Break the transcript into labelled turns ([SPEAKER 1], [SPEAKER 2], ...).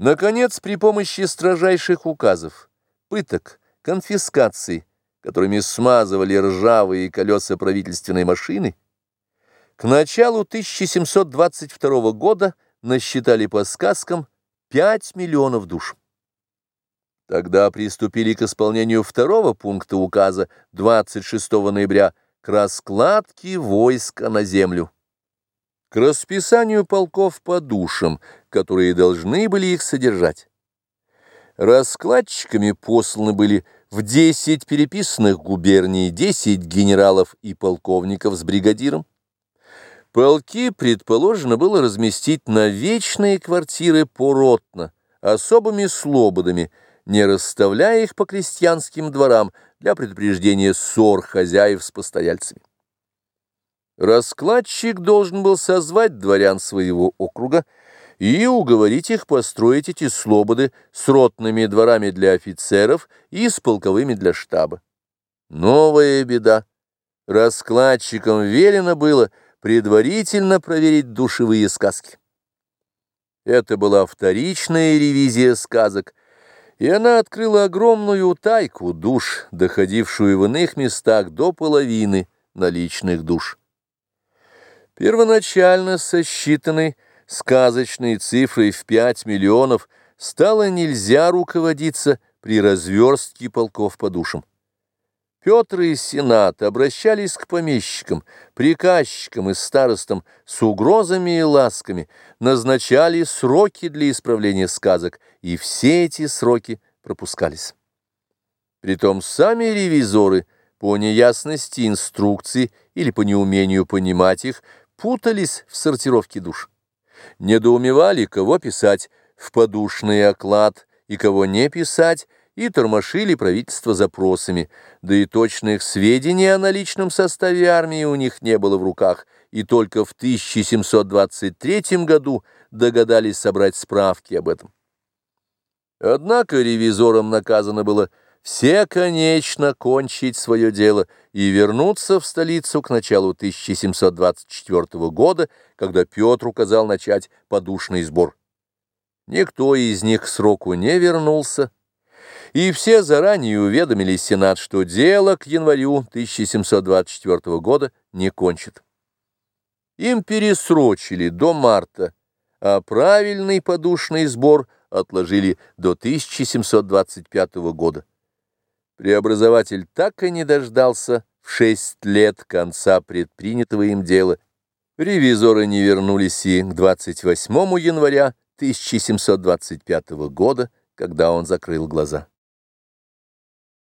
[SPEAKER 1] Наконец, при помощи строжайших указов, пыток, конфискаций, которыми смазывали ржавые колеса правительственной машины, к началу 1722 года насчитали по сказкам 5 миллионов душ. Тогда приступили к исполнению второго пункта указа 26 ноября к раскладке войска на землю к расписанию полков по душам, которые должны были их содержать. Раскладчиками посланы были в 10 переписанных губерний 10 генералов и полковников с бригадиром. Полки предположено было разместить на вечные квартиры поротно, особыми слободами, не расставляя их по крестьянским дворам для предупреждения ссор хозяев с постояльцами. Раскладчик должен был созвать дворян своего округа и уговорить их построить эти слободы с ротными дворами для офицеров и с полковыми для штаба. Новая беда. Раскладчикам велено было предварительно проверить душевые сказки. Это была вторичная ревизия сказок, и она открыла огромную тайку душ, доходившую в иных местах до половины наличных душ. Первоначально сосчитанной сказочной цифрой в 5 миллионов стало нельзя руководиться при разверстке полков по душам. Петр и Сенат обращались к помещикам, приказчикам и старостам с угрозами и ласками, назначали сроки для исправления сказок, и все эти сроки пропускались. Притом сами ревизоры по неясности инструкций или по неумению понимать их путались в сортировке душ. Недоумевали, кого писать в подушный оклад и кого не писать, и тормошили правительство запросами, да и точных сведений о наличном составе армии у них не было в руках, и только в 1723 году догадались собрать справки об этом. Однако ревизорам наказано было все, конечно, кончить свое дело и вернуться в столицу к началу 1724 года, когда Петр указал начать подушный сбор. Никто из них к сроку не вернулся, и все заранее уведомили Сенат, что дело к январю 1724 года не кончит. Им пересрочили до марта, а правильный подушный сбор отложили до 1725 года. Преобразователь так и не дождался в шесть лет конца предпринятого им дела. Ревизоры не вернулись и к 28 января 1725 года, когда он закрыл глаза.